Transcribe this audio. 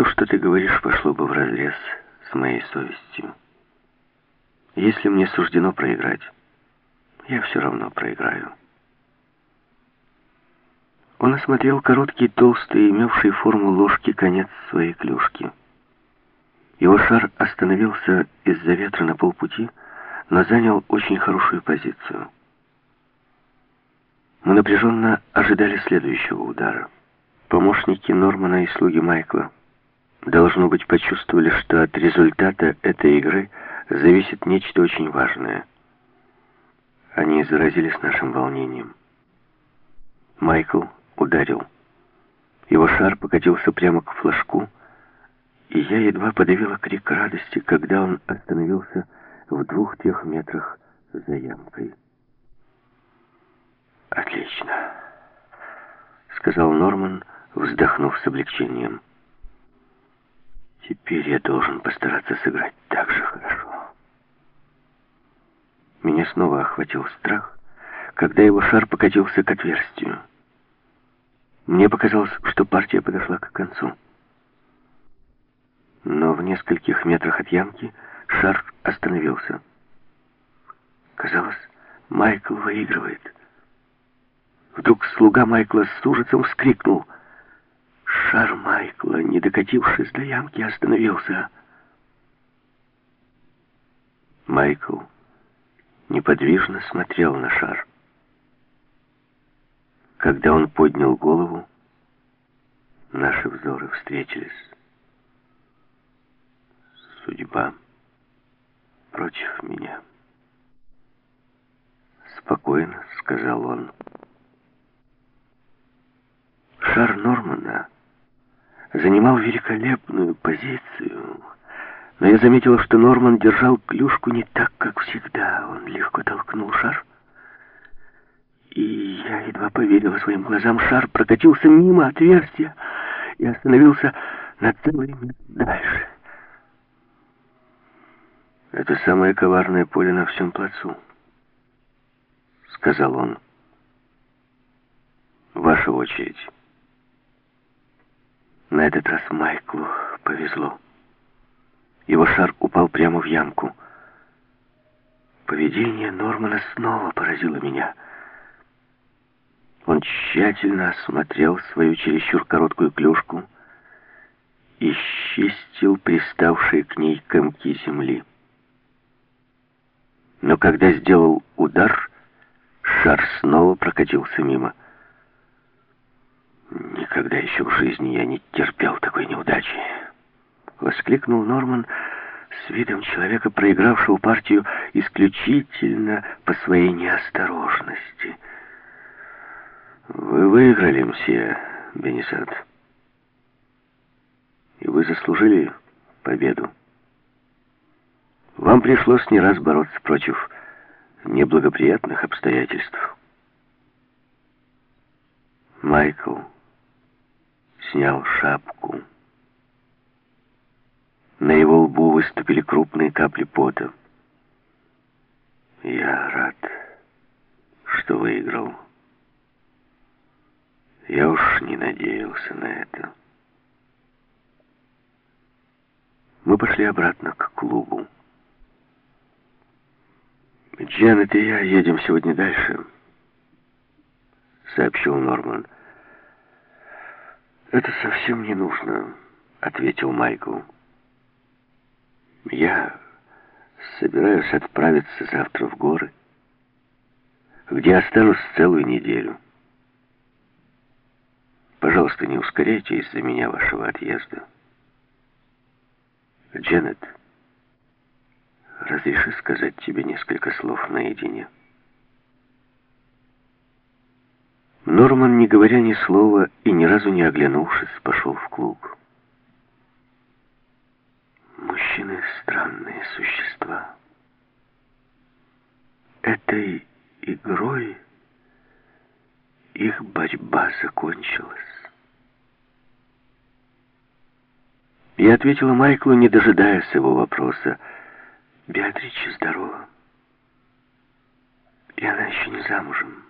То, что ты говоришь, пошло бы вразрез с моей совестью. Если мне суждено проиграть, я все равно проиграю. Он осмотрел короткий, толстый, имевший форму ложки конец своей клюшки. Его шар остановился из-за ветра на полпути, но занял очень хорошую позицию. Мы напряженно ожидали следующего удара. Помощники Нормана и слуги Майкла должно быть почувствовали, что от результата этой игры зависит нечто очень важное. Они заразились нашим волнением. Майкл ударил. Его шар покатился прямо к флажку, и я едва подавила крик радости, когда он остановился в двух-трех метрах за ямкой. «Отлично», — сказал Норман, вздохнув с облегчением. «Теперь я должен постараться сыграть так же хорошо». Меня снова охватил страх, когда его шар покатился к отверстию. Мне показалось, что партия подошла к концу. Но в нескольких метрах от ямки шар остановился. Казалось, Майкл выигрывает. Вдруг слуга Майкла с ужасом вскрикнул. Шар Майкла, не докатившись до ямки, остановился. Майкл неподвижно смотрел на шар. Когда он поднял голову, наши взоры встретились. Судьба против меня. Спокойно, сказал он. Шар Нормана занимал великолепную позицию, но я заметила, что Норман держал клюшку не так, как всегда. Он легко толкнул шар, и я едва поверила своим глазам. Шар прокатился мимо отверстия и остановился на целый метр дальше. «Это самое коварное поле на всем плацу», — сказал он. «Ваша очередь». На этот раз Майклу повезло. Его шар упал прямо в ямку. Поведение Нормана снова поразило меня — он тщательно осмотрел свою чересчур короткую клюшку и счистил приставшие к ней комки земли. Но когда сделал удар, шар снова прокатился мимо. «Никогда еще в жизни я не терпел такой неудачи!» — воскликнул Норман с видом человека, проигравшего партию исключительно по своей неосторожности — вы выиграли, мсье Бенесат. И вы заслужили победу. Вам пришлось не раз бороться против неблагоприятных обстоятельств. Майкл снял шапку. На его лбу выступили крупные капли пота. Я рад, что выиграл. Я уж не надеялся на это. Мы пошли обратно к клубу. «Дженнет и я едем сегодня дальше», — сообщил Норман. «Это совсем не нужно», — ответил Майкл. «Я собираюсь отправиться завтра в горы, где останусь целую неделю». Пожалуйста, не ускоряйте из-за меня вашего отъезда. Дженнет, разреши сказать тебе несколько слов наедине. Норман, не говоря ни слова и ни разу не оглянувшись, пошел в клуб. Мужчины — странные существа. Этой игрой их борьба закончилась. Я ответила Майклу, не дожидаясь его вопроса. Беатрича здорова. И она еще не замужем.